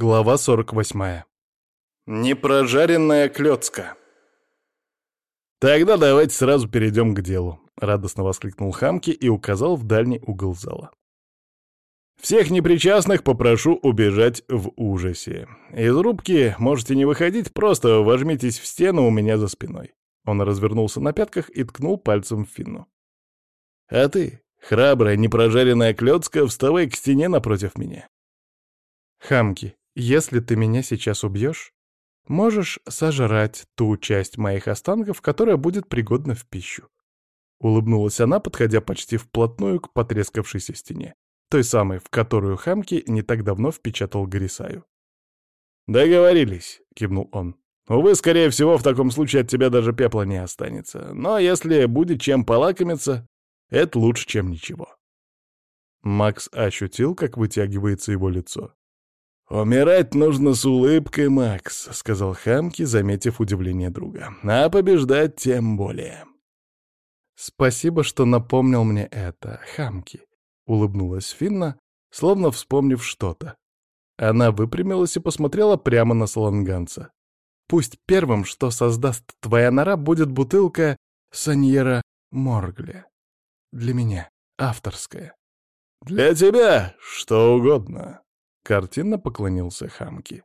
Глава 48. Непрожаренная клёцка. «Тогда давайте сразу перейдем к делу», — радостно воскликнул Хамки и указал в дальний угол зала. «Всех непричастных попрошу убежать в ужасе. Из рубки можете не выходить, просто вожмитесь в стену у меня за спиной». Он развернулся на пятках и ткнул пальцем в Финну. «А ты, храбрая, непрожаренная клёцка, вставай к стене напротив меня». «Хамки, если ты меня сейчас убьешь, можешь сожрать ту часть моих останков, которая будет пригодна в пищу. Улыбнулась она, подходя почти вплотную к потрескавшейся стене, той самой, в которую Хамки не так давно впечатал Горисаю. «Договорились», — кивнул он. «Увы, скорее всего, в таком случае от тебя даже пепла не останется. Но если будет чем полакомиться, это лучше, чем ничего». Макс ощутил, как вытягивается его лицо. «Умирать нужно с улыбкой, Макс», — сказал Хамки, заметив удивление друга. «А побеждать тем более». «Спасибо, что напомнил мне это, Хамки», — улыбнулась Финна, словно вспомнив что-то. Она выпрямилась и посмотрела прямо на Саланганца. «Пусть первым, что создаст твоя нора, будет бутылка Саньера Моргле. Для меня, авторская». «Для тебя что угодно», Картинно поклонился Хамки.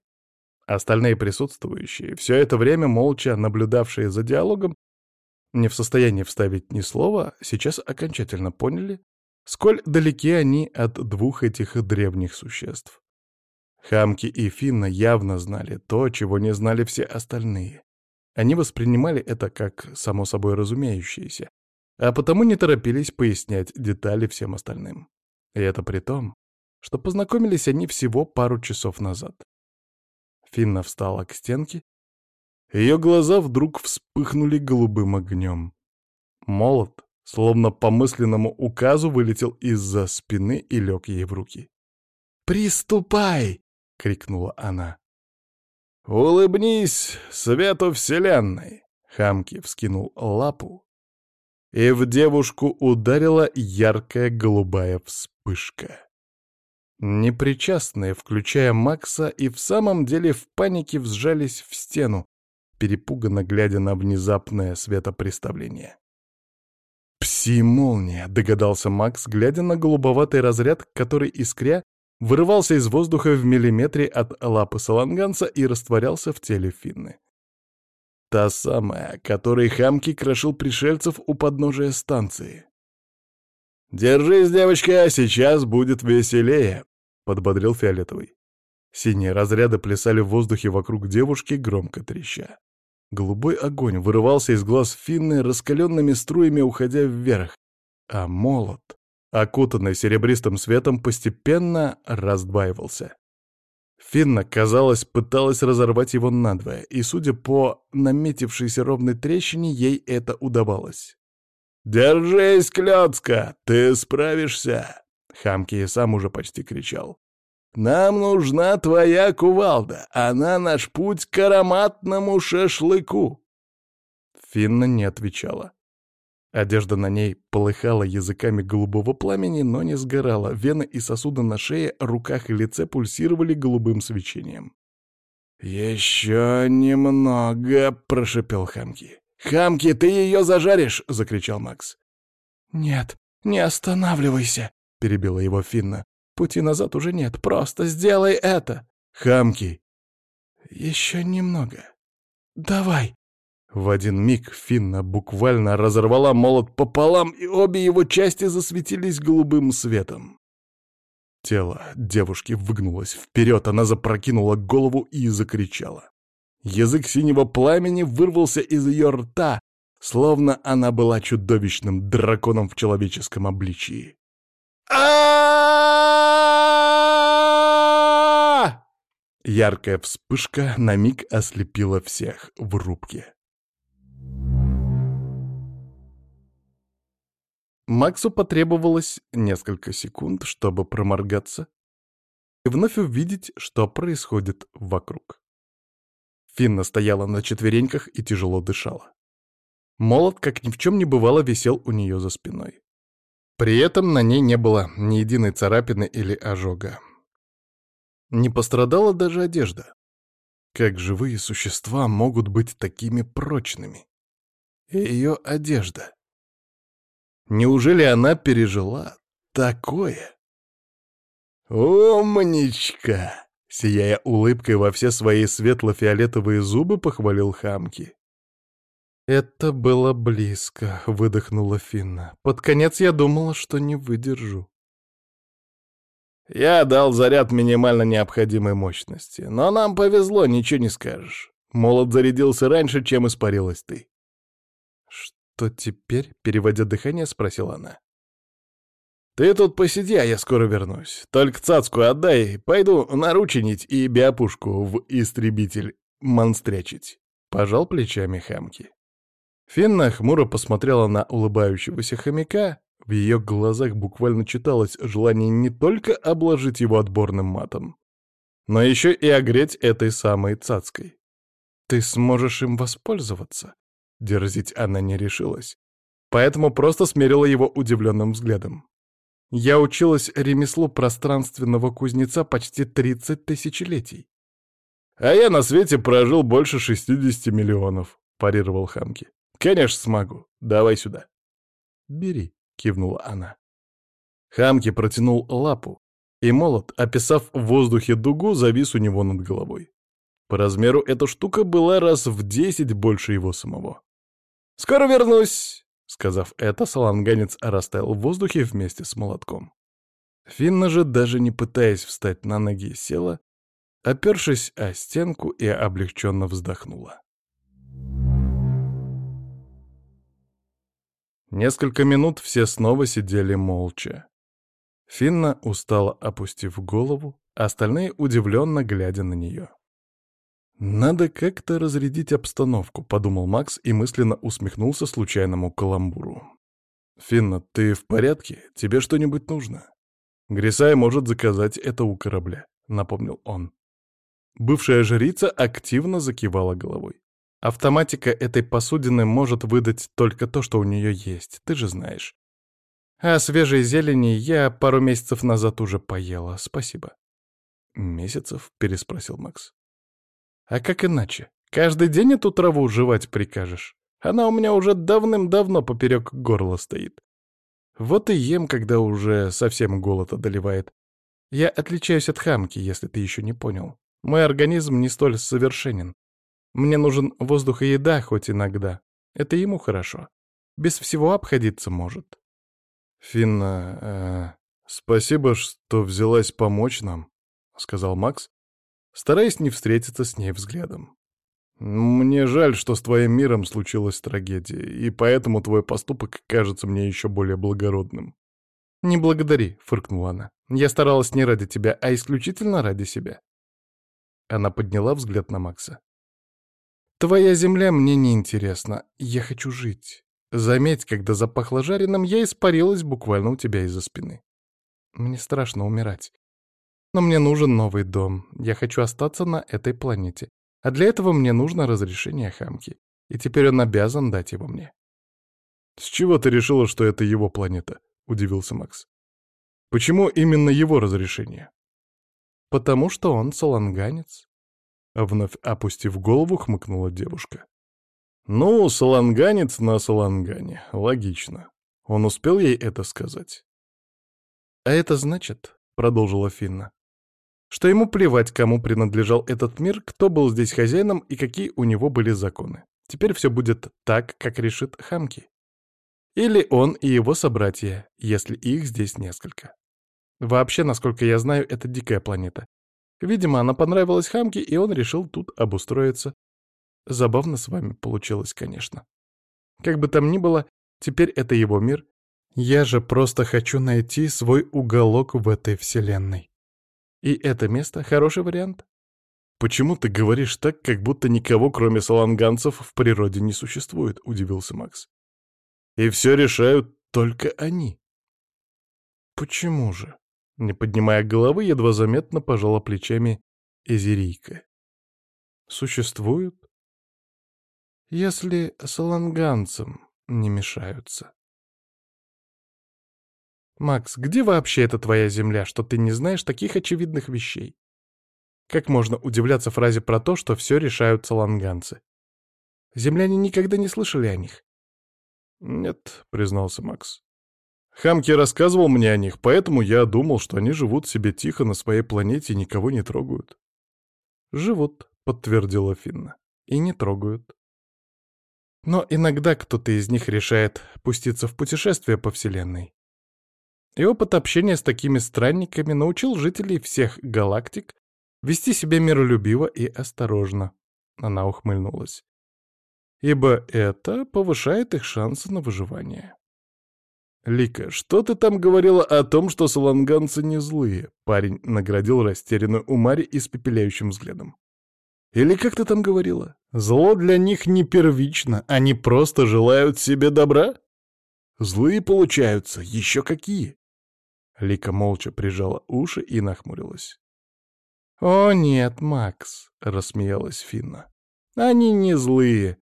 Остальные присутствующие, все это время молча наблюдавшие за диалогом, не в состоянии вставить ни слова, сейчас окончательно поняли, сколь далеки они от двух этих древних существ. Хамки и Финна явно знали то, чего не знали все остальные. Они воспринимали это как само собой разумеющееся, а потому не торопились пояснять детали всем остальным. И это при том, что познакомились они всего пару часов назад. Финна встала к стенке. Ее глаза вдруг вспыхнули голубым огнем. Молот, словно по мысленному указу, вылетел из-за спины и лег ей в руки. «Приступай!» — крикнула она. «Улыбнись свету вселенной!» Хамки вскинул лапу, и в девушку ударила яркая голубая вспышка. Непричастные, включая Макса, и в самом деле в панике взжались в стену, перепуганно глядя на внезапное светопреставление. «Пси-молния», — догадался Макс, глядя на голубоватый разряд, который, искря, вырывался из воздуха в миллиметре от лапы саланганца и растворялся в теле Финны. Та самая, которой Хамки крошил пришельцев у подножия станции. «Держись, девочка, сейчас будет веселее», — подбодрил Фиолетовый. Синие разряды плясали в воздухе вокруг девушки, громко треща. Голубой огонь вырывался из глаз Финны раскаленными струями, уходя вверх, а молот, окутанный серебристым светом, постепенно раздваивался. Финна, казалось, пыталась разорвать его надвое, и, судя по наметившейся ровной трещине, ей это удавалось. «Держись, Клёцка, ты справишься!» Хамки и сам уже почти кричал. «Нам нужна твоя кувалда, она наш путь к ароматному шашлыку!» Финна не отвечала. Одежда на ней полыхала языками голубого пламени, но не сгорала. Вены и сосуды на шее, руках и лице пульсировали голубым свечением. «Еще немного!» — прошепел Хамки. «Хамки, ты ее зажаришь!» — закричал Макс. «Нет, не останавливайся!» перебила его Финна. «Пути назад уже нет, просто сделай это!» «Хамки!» «Еще немного. Давай!» В один миг Финна буквально разорвала молот пополам, и обе его части засветились голубым светом. Тело девушки выгнулось вперед, она запрокинула голову и закричала. Язык синего пламени вырвался из ее рта, словно она была чудовищным драконом в человеческом обличии а Яркая вспышка на миг ослепила всех в рубке. Максу потребовалось несколько секунд, чтобы проморгаться и вновь увидеть, что происходит вокруг. Финна стояла на четвереньках и тяжело дышала. Молот, как ни в чем не бывало, висел у нее за спиной. При этом на ней не было ни единой царапины или ожога. Не пострадала даже одежда. Как живые существа могут быть такими прочными? И ее одежда. Неужели она пережила такое? «Умничка!» — сияя улыбкой во все свои светло-фиолетовые зубы, похвалил Хамки. «Это было близко», — выдохнула Финна. «Под конец я думала, что не выдержу». «Я дал заряд минимально необходимой мощности, но нам повезло, ничего не скажешь. Молот зарядился раньше, чем испарилась ты». «Что теперь?» — переводя дыхание, спросила она. «Ты тут посиди, а я скоро вернусь. Только цацку отдай, пойду нарученить и биопушку в истребитель монстрячить». Пожал плечами Хамки. Финна хмуро посмотрела на улыбающегося хомяка. В ее глазах буквально читалось желание не только обложить его отборным матом, но еще и огреть этой самой цацкой. «Ты сможешь им воспользоваться?» Дерзить она не решилась, поэтому просто смерила его удивленным взглядом. «Я училась ремеслу пространственного кузнеца почти 30 тысячелетий». «А я на свете прожил больше 60 миллионов», — парировал Хамки. «Конечно смогу. Давай сюда». «Бери», — кивнула она. Хамки протянул лапу, и молот, описав в воздухе дугу, завис у него над головой. По размеру эта штука была раз в десять больше его самого. «Скоро вернусь!» — сказав это, саланганец растаял в воздухе вместе с молотком. Финна же, даже не пытаясь встать на ноги, села, опершись о стенку и облегченно вздохнула. Несколько минут все снова сидели молча. Финна устало опустив голову, остальные удивленно глядя на нее. «Надо как-то разрядить обстановку», — подумал Макс и мысленно усмехнулся случайному каламбуру. «Финна, ты в порядке? Тебе что-нибудь нужно?» «Грисай может заказать это у корабля», — напомнил он. Бывшая жрица активно закивала головой. Автоматика этой посудины может выдать только то, что у нее есть, ты же знаешь. А свежей зелени я пару месяцев назад уже поела, спасибо. «Месяцев?» — переспросил Макс. «А как иначе? Каждый день эту траву жевать прикажешь? Она у меня уже давным-давно поперек горла стоит. Вот и ем, когда уже совсем голод одолевает. Я отличаюсь от хамки, если ты еще не понял. Мой организм не столь совершенен. Мне нужен воздух и еда хоть иногда. Это ему хорошо. Без всего обходиться может. Финна, э, спасибо, что взялась помочь нам, сказал Макс, стараясь не встретиться с ней взглядом. Мне жаль, что с твоим миром случилась трагедия, и поэтому твой поступок кажется мне еще более благородным. «Не благодари», — фыркнула она. «Я старалась не ради тебя, а исключительно ради себя». Она подняла взгляд на Макса. Твоя земля мне не интересна. Я хочу жить. Заметь, когда запахло жареным, я испарилась буквально у тебя из-за спины. Мне страшно умирать. Но мне нужен новый дом. Я хочу остаться на этой планете. А для этого мне нужно разрешение Хамки. И теперь он обязан дать его мне. «С чего ты решила, что это его планета?» — удивился Макс. «Почему именно его разрешение?» «Потому что он саланганец. Вновь опустив голову, хмыкнула девушка. «Ну, саланганец на салангане. Логично. Он успел ей это сказать?» «А это значит, — продолжила Финна, — что ему плевать, кому принадлежал этот мир, кто был здесь хозяином и какие у него были законы. Теперь все будет так, как решит Хамки. Или он и его собратья, если их здесь несколько. Вообще, насколько я знаю, это дикая планета, Видимо, она понравилась Хамке, и он решил тут обустроиться. Забавно с вами получилось, конечно. Как бы там ни было, теперь это его мир. Я же просто хочу найти свой уголок в этой вселенной. И это место — хороший вариант. «Почему ты говоришь так, как будто никого, кроме саланганцев, в природе не существует?» — удивился Макс. «И все решают только они». «Почему же?» Не поднимая головы, едва заметно пожала плечами Эзерийка. Существуют? Если саланганцам не мешаются. Макс, где вообще эта твоя земля, что ты не знаешь таких очевидных вещей? Как можно удивляться фразе про то, что все решают саланганцы? Земляне никогда не слышали о них. «Нет», — признался Макс. «Хамки рассказывал мне о них, поэтому я думал, что они живут себе тихо на своей планете и никого не трогают». «Живут», — подтвердила Финна, — «и не трогают». Но иногда кто-то из них решает пуститься в путешествие по Вселенной. И опыт общения с такими странниками научил жителей всех галактик вести себя миролюбиво и осторожно. Она ухмыльнулась. Ибо это повышает их шансы на выживание. «Лика, что ты там говорила о том, что саланганцы не злые?» Парень наградил растерянную Умари испепеляющим взглядом. «Или как ты там говорила? Зло для них не первично, они просто желают себе добра? Злые получаются, еще какие!» Лика молча прижала уши и нахмурилась. «О нет, Макс», — рассмеялась Финна. «Они не злые.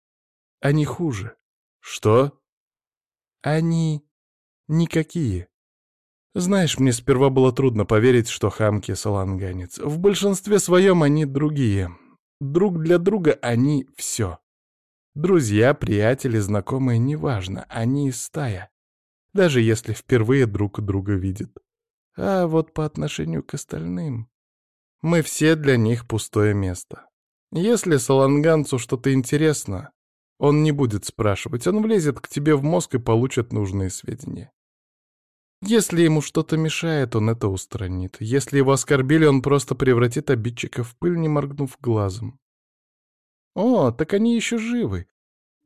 Они хуже». «Что?» «Они никакие. Знаешь, мне сперва было трудно поверить, что Хамки — саланганец. В большинстве своем они другие. Друг для друга они — все. Друзья, приятели, знакомые — неважно, они стая. Даже если впервые друг друга видят. А вот по отношению к остальным... Мы все для них пустое место. Если саланганцу что-то интересно, он не будет спрашивать, он влезет к тебе в мозг и получит нужные сведения. Если ему что-то мешает, он это устранит. Если его оскорбили, он просто превратит обидчика в пыль, не моргнув глазом. О, так они еще живы.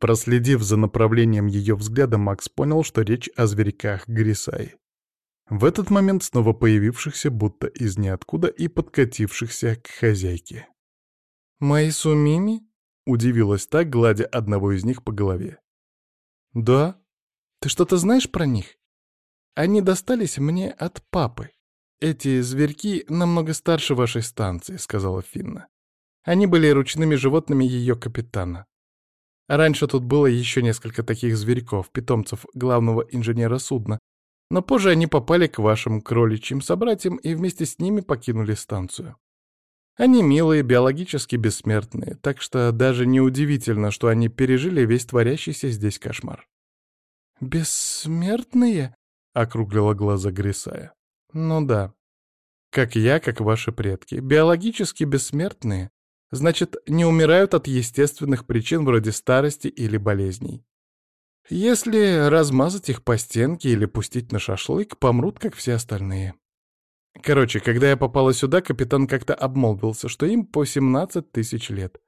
Проследив за направлением ее взгляда, Макс понял, что речь о зверьках Грисай. В этот момент снова появившихся будто из ниоткуда и подкатившихся к хозяйке. «Майсу Мими?» — удивилась так, гладя одного из них по голове. «Да? Ты что-то знаешь про них? Они достались мне от папы. Эти зверьки намного старше вашей станции», — сказала Финна. «Они были ручными животными ее капитана. Раньше тут было еще несколько таких зверьков, питомцев главного инженера судна, но позже они попали к вашим кроличьим собратьям и вместе с ними покинули станцию. Они милые, биологически бессмертные, так что даже неудивительно, что они пережили весь творящийся здесь кошмар. «Бессмертные?» — округлила глаза Грисая. «Ну да. Как я, как ваши предки. Биологически бессмертные. Значит, не умирают от естественных причин вроде старости или болезней. Если размазать их по стенке или пустить на шашлык, помрут, как все остальные. Короче, когда я попала сюда, капитан как-то обмолвился, что им по 17 тысяч лет.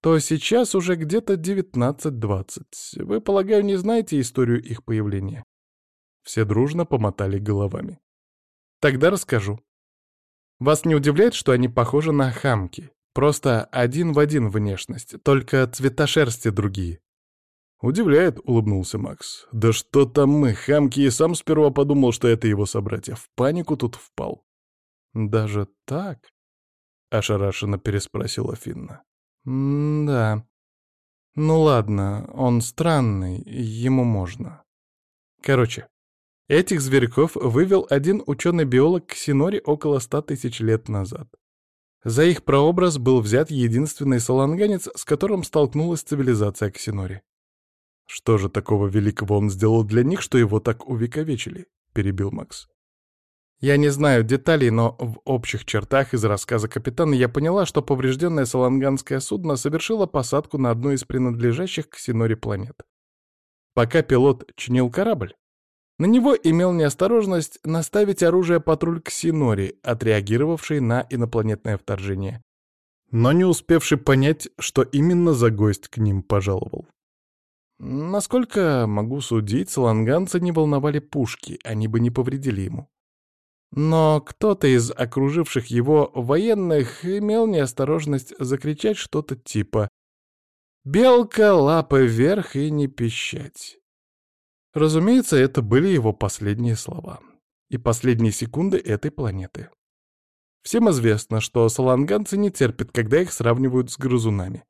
То сейчас уже где-то 19-20. Вы, полагаю, не знаете историю их появления? Все дружно помотали головами. Тогда расскажу. Вас не удивляет, что они похожи на хамки? Просто один в один внешность, только цвета шерсти другие. «Удивляет», — улыбнулся Макс. «Да что там мы, Хамки и сам сперва подумал, что это его собратья. В панику тут впал». «Даже так?» — ошарашенно переспросила Финна. «Да. Ну ладно, он странный, ему можно. Короче, этих зверьков вывел один ученый-биолог Ксинори около ста тысяч лет назад. За их прообраз был взят единственный саланганец, с которым столкнулась цивилизация Ксинори. «Что же такого великого он сделал для них, что его так увековечили?» — перебил Макс. Я не знаю деталей, но в общих чертах из рассказа капитана я поняла, что поврежденное саланганское судно совершило посадку на одну из принадлежащих к Синоре планет. Пока пилот чинил корабль, на него имел неосторожность наставить оружие патруль к Синори, отреагировавший на инопланетное вторжение, но не успевший понять, что именно за гость к ним пожаловал. Насколько могу судить, саланганца не волновали пушки, они бы не повредили ему. Но кто-то из окруживших его военных имел неосторожность закричать что-то типа «Белка, лапы вверх и не пищать». Разумеется, это были его последние слова. И последние секунды этой планеты. Всем известно, что саланганцы не терпят, когда их сравнивают с грызунами.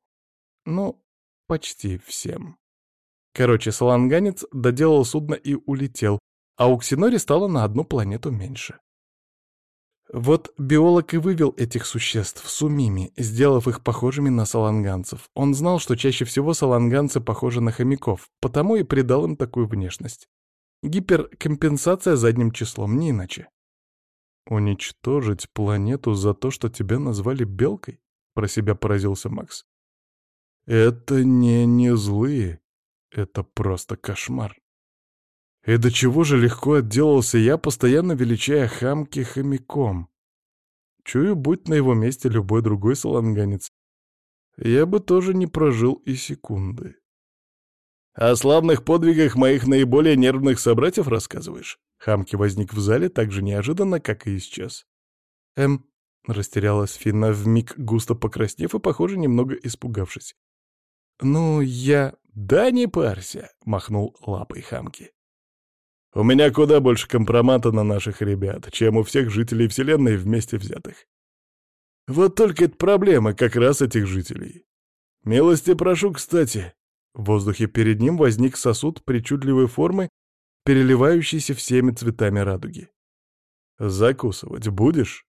Ну, почти всем. Короче, саланганец доделал судно и улетел, а у Ксинори стало на одну планету меньше. Вот биолог и вывел этих существ сумими, сделав их похожими на саланганцев. Он знал, что чаще всего саланганцы похожи на хомяков, потому и придал им такую внешность. Гиперкомпенсация задним числом, не иначе. «Уничтожить планету за то, что тебя назвали белкой?» — про себя поразился Макс. «Это не не злые, это просто кошмар». И до чего же легко отделался я, постоянно величая хамки хомяком. Чую, будь на его месте любой другой саланганец, я бы тоже не прожил и секунды. «О славных подвигах моих наиболее нервных собратьев рассказываешь?» Хамки возник в зале так же неожиданно, как и исчез. «Эм...» — растерялась Финна, вмиг густо покраснев и, похоже, немного испугавшись. «Ну, я...» «Да не парься!» — махнул лапой Хамки. «У меня куда больше компромата на наших ребят, чем у всех жителей Вселенной вместе взятых. Вот только это проблема как раз этих жителей. Милости прошу, кстати, в воздухе перед ним возник сосуд причудливой формы, переливающийся всеми цветами радуги. «Закусывать будешь?»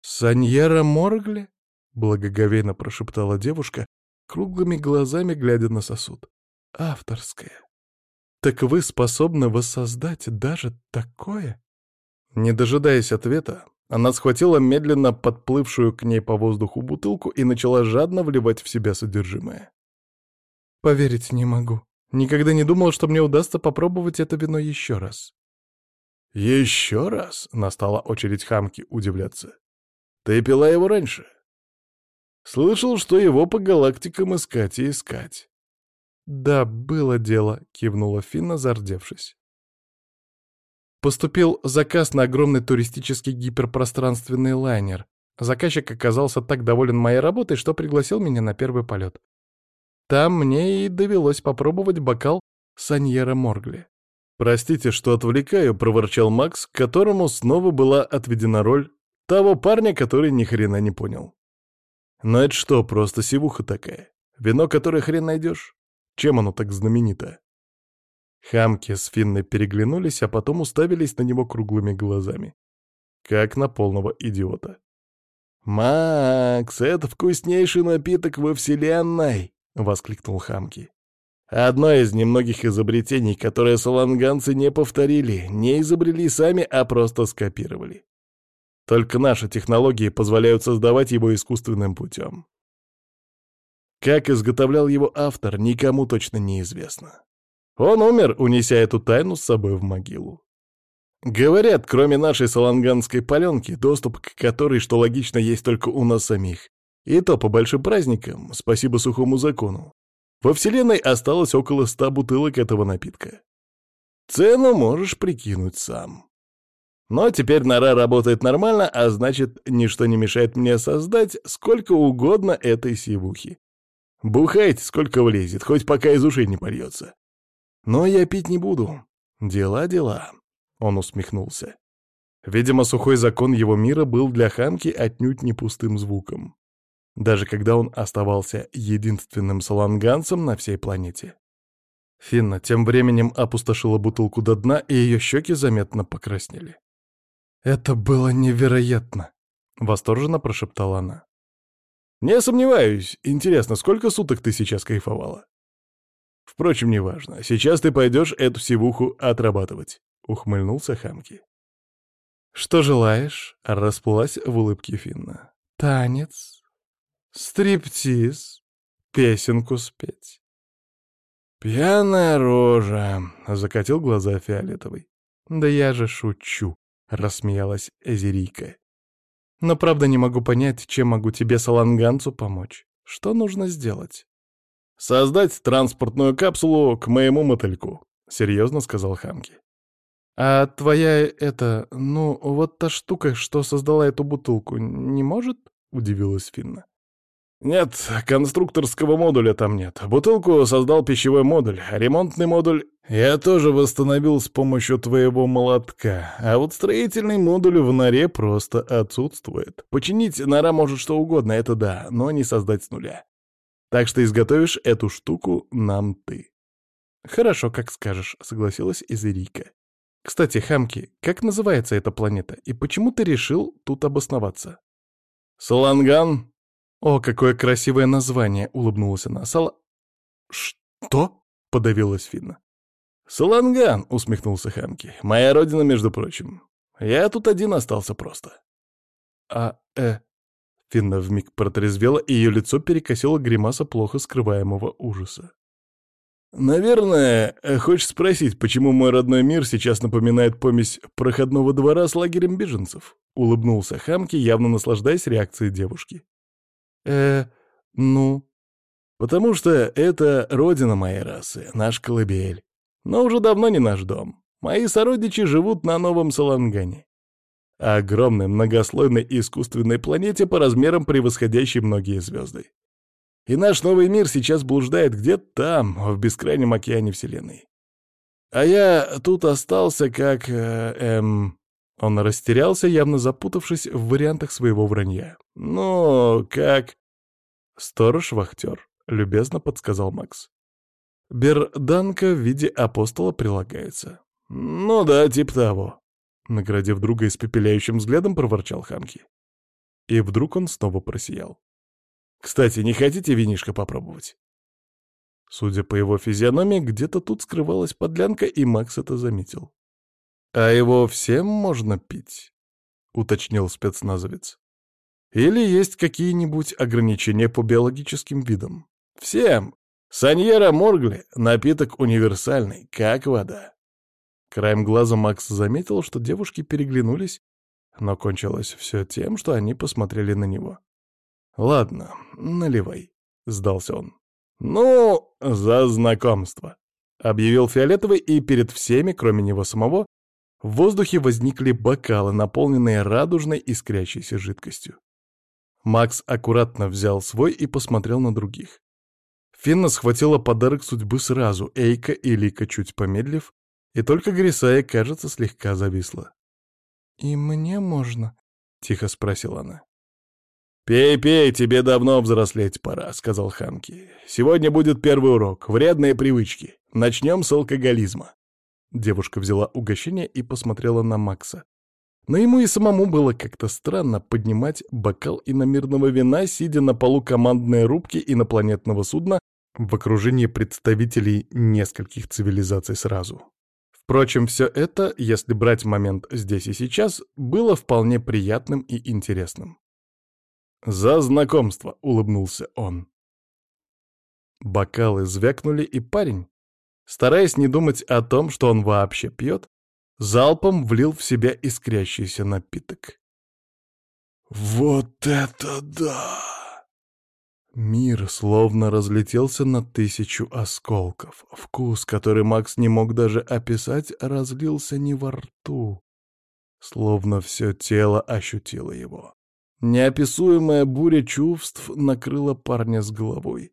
«Саньера Моргле?» — благоговейно прошептала девушка, круглыми глазами глядя на сосуд. «Авторская. Так вы способны воссоздать даже такое?» Не дожидаясь ответа, она схватила медленно подплывшую к ней по воздуху бутылку и начала жадно вливать в себя содержимое. Поверить не могу. Никогда не думал, что мне удастся попробовать это вино еще раз. Еще раз? Настала очередь хамки удивляться. Ты пила его раньше? Слышал, что его по галактикам искать и искать. Да, было дело, кивнула Финна, зардевшись. Поступил заказ на огромный туристический гиперпространственный лайнер. Заказчик оказался так доволен моей работой, что пригласил меня на первый полет. Там мне и довелось попробовать бокал Саньера Моргли. «Простите, что отвлекаю», — проворчал Макс, которому снова была отведена роль того парня, который ни хрена не понял. «Но это что, просто сивуха такая? Вино, которое хрен найдешь? Чем оно так знаменито?» Хамки с Финной переглянулись, а потом уставились на него круглыми глазами. Как на полного идиота. «Макс, это вкуснейший напиток во Вселенной!» — воскликнул Хамки. «Одно из немногих изобретений, которые саланганцы не повторили, не изобрели сами, а просто скопировали. Только наши технологии позволяют создавать его искусственным путем. Как изготовлял его автор, никому точно неизвестно. Он умер, унеся эту тайну с собой в могилу. Говорят, кроме нашей саланганской паленки, доступ к которой, что логично, есть только у нас самих, и то по большим праздникам, спасибо сухому закону. Во Вселенной осталось около ста бутылок этого напитка. Цену можешь прикинуть сам. Но теперь нора работает нормально, а значит, ничто не мешает мне создать сколько угодно этой сивухи. Бухайте, сколько влезет, хоть пока из ушей не польется. Но я пить не буду. Дела, дела. Он усмехнулся. Видимо, сухой закон его мира был для Ханки отнюдь не пустым звуком даже когда он оставался единственным саланганцем на всей планете. Финна тем временем опустошила бутылку до дна, и ее щеки заметно покраснели. «Это было невероятно!» — восторженно прошептала она. «Не сомневаюсь. Интересно, сколько суток ты сейчас кайфовала?» «Впрочем, неважно. Сейчас ты пойдешь эту сивуху отрабатывать», — ухмыльнулся Хамки. «Что желаешь?» — расплылась в улыбке Финна. «Танец?» стриптиз, песенку спеть. «Пьяная рожа!» — закатил глаза фиолетовый. «Да я же шучу!» — рассмеялась Эзерийка. «Но правда не могу понять, чем могу тебе, саланганцу, помочь. Что нужно сделать?» «Создать транспортную капсулу к моему мотыльку», — серьезно сказал Хамки. «А твоя, это, ну, вот та штука, что создала эту бутылку, не может?» — удивилась Финна. Нет, конструкторского модуля там нет. Бутылку создал пищевой модуль, ремонтный модуль я тоже восстановил с помощью твоего молотка. А вот строительный модуль в норе просто отсутствует. Починить нора может что угодно, это да, но не создать с нуля. Так что изготовишь эту штуку нам ты. Хорошо, как скажешь, согласилась Изерика. Кстати, Хамки, как называется эта планета, и почему ты решил тут обосноваться? Саланган. О, какое красивое название, улыбнулась она. Сала... Что? Подавилась Финна. Саланган, усмехнулся Хамки. Моя родина, между прочим. Я тут один остался просто. А, э... Финна вмиг протрезвела, и ее лицо перекосило гримаса плохо скрываемого ужаса. «Наверное, хочешь спросить, почему мой родной мир сейчас напоминает помесь проходного двора с лагерем беженцев?» — улыбнулся Хамки, явно наслаждаясь реакцией девушки. «Э, ну...» «Потому что это родина моей расы, наш колыбель. Но уже давно не наш дом. Мои сородичи живут на Новом Салангане. Огромной многослойной искусственной планете по размерам превосходящей многие звезды. И наш новый мир сейчас блуждает где-то там, в бескрайнем океане Вселенной. А я тут остался как... Э, эм... Он растерялся, явно запутавшись в вариантах своего вранья. «Ну, как...» «Сторож-вахтер», — любезно подсказал Макс. «Берданка в виде апостола прилагается». «Ну да, типа того», — наградив друга испепеляющим взглядом, проворчал Хамки. И вдруг он снова просиял. Кстати, не хотите винишко попробовать?» Судя по его физиономии, где-то тут скрывалась подлянка, и Макс это заметил. «А его всем можно пить?» — уточнил спецназовец. «Или есть какие-нибудь ограничения по биологическим видам?» «Всем! Саньера Моргли — напиток универсальный, как вода». Краем глаза Макс заметил, что девушки переглянулись, но кончилось все тем, что они посмотрели на него. «Ладно, наливай», — сдался он. «Ну, за знакомство», — объявил Фиолетовый, и перед всеми, кроме него самого, в воздухе возникли бокалы, наполненные радужной искрящейся жидкостью. Макс аккуратно взял свой и посмотрел на других. Финна схватила подарок судьбы сразу, Эйка и Лика чуть помедлив, и только Грисая, кажется, слегка зависла. «И мне можно?» — тихо спросила она. «Пей, пей, тебе давно взрослеть пора», — сказал Хамки. «Сегодня будет первый урок. Вредные привычки. Начнем с алкоголизма». Девушка взяла угощение и посмотрела на Макса. Но ему и самому было как-то странно поднимать бокал иномирного вина, сидя на полу командной рубки инопланетного судна в окружении представителей нескольких цивилизаций сразу. Впрочем, все это, если брать момент здесь и сейчас, было вполне приятным и интересным. «За знакомство!» — улыбнулся он. Бокалы звякнули, и парень, стараясь не думать о том, что он вообще пьет, залпом влил в себя искрящийся напиток. «Вот это да!» Мир словно разлетелся на тысячу осколков. Вкус, который Макс не мог даже описать, разлился не во рту. Словно все тело ощутило его. Неописуемая буря чувств накрыла парня с головой.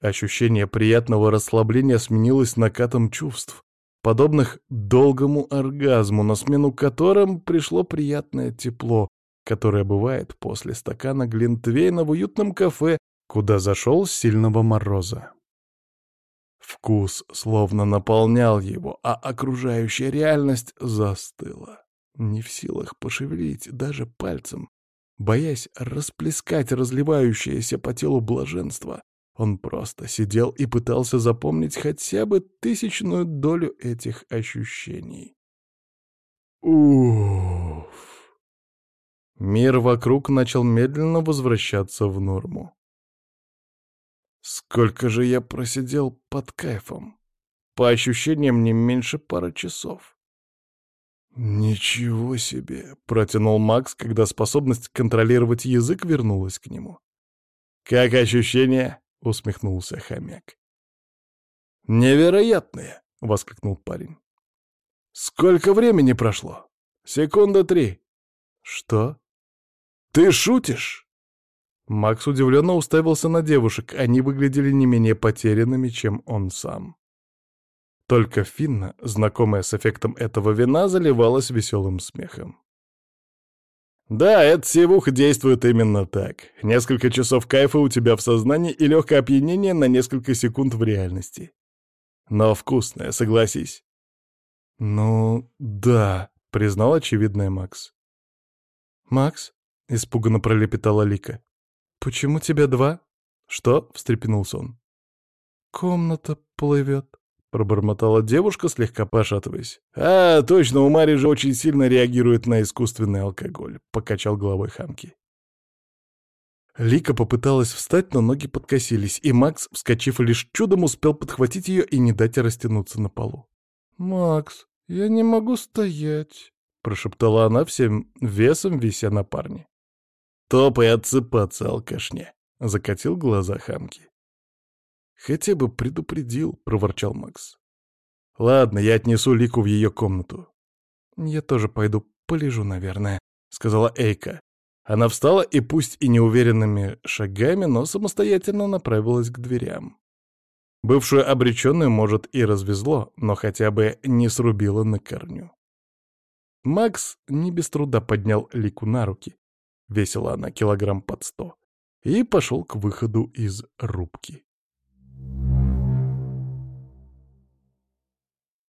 Ощущение приятного расслабления сменилось накатом чувств, подобных долгому оргазму, на смену которым пришло приятное тепло, которое бывает после стакана глинтвейна в уютном кафе, куда зашел с сильного мороза. Вкус словно наполнял его, а окружающая реальность застыла. Не в силах пошевелить даже пальцем, Боясь расплескать разливающееся по телу блаженство, он просто сидел и пытался запомнить хотя бы тысячную долю этих ощущений. Уф! Мир вокруг начал медленно возвращаться в норму. Сколько же я просидел под кайфом? По ощущениям, не меньше пары часов. «Ничего себе!» — протянул Макс, когда способность контролировать язык вернулась к нему. «Как ощущения?» — усмехнулся хомяк. «Невероятные!» — воскликнул парень. «Сколько времени прошло?» «Секунда три». «Что?» «Ты шутишь?» Макс удивленно уставился на девушек, они выглядели не менее потерянными, чем он сам. Только Финна, знакомая с эффектом этого вина, заливалась веселым смехом. «Да, эта севуха действует именно так. Несколько часов кайфа у тебя в сознании и легкое опьянение на несколько секунд в реальности. Но вкусное, согласись». «Ну, да», — признал очевидное Макс. «Макс?» — испуганно пролепетала Лика. «Почему тебя два?» «Что?» — встрепенулся он. «Комната плывет», — пробормотала девушка, слегка пошатываясь. «А, точно, у Мари же очень сильно реагирует на искусственный алкоголь», — покачал головой Хамки. Лика попыталась встать, но ноги подкосились, и Макс, вскочив лишь чудом, успел подхватить ее и не дать растянуться на полу. «Макс, я не могу стоять», — прошептала она всем весом, вися на парне. «Топай отсыпаться, алкашня», — закатил глаза Хамки. «Хотя бы предупредил», — проворчал Макс. «Ладно, я отнесу Лику в ее комнату». «Я тоже пойду полежу, наверное», — сказала Эйка. Она встала и пусть и неуверенными шагами, но самостоятельно направилась к дверям. Бывшую обреченную, может, и развезло, но хотя бы не срубило на корню. Макс не без труда поднял Лику на руки, весила она килограмм под сто, и пошел к выходу из рубки.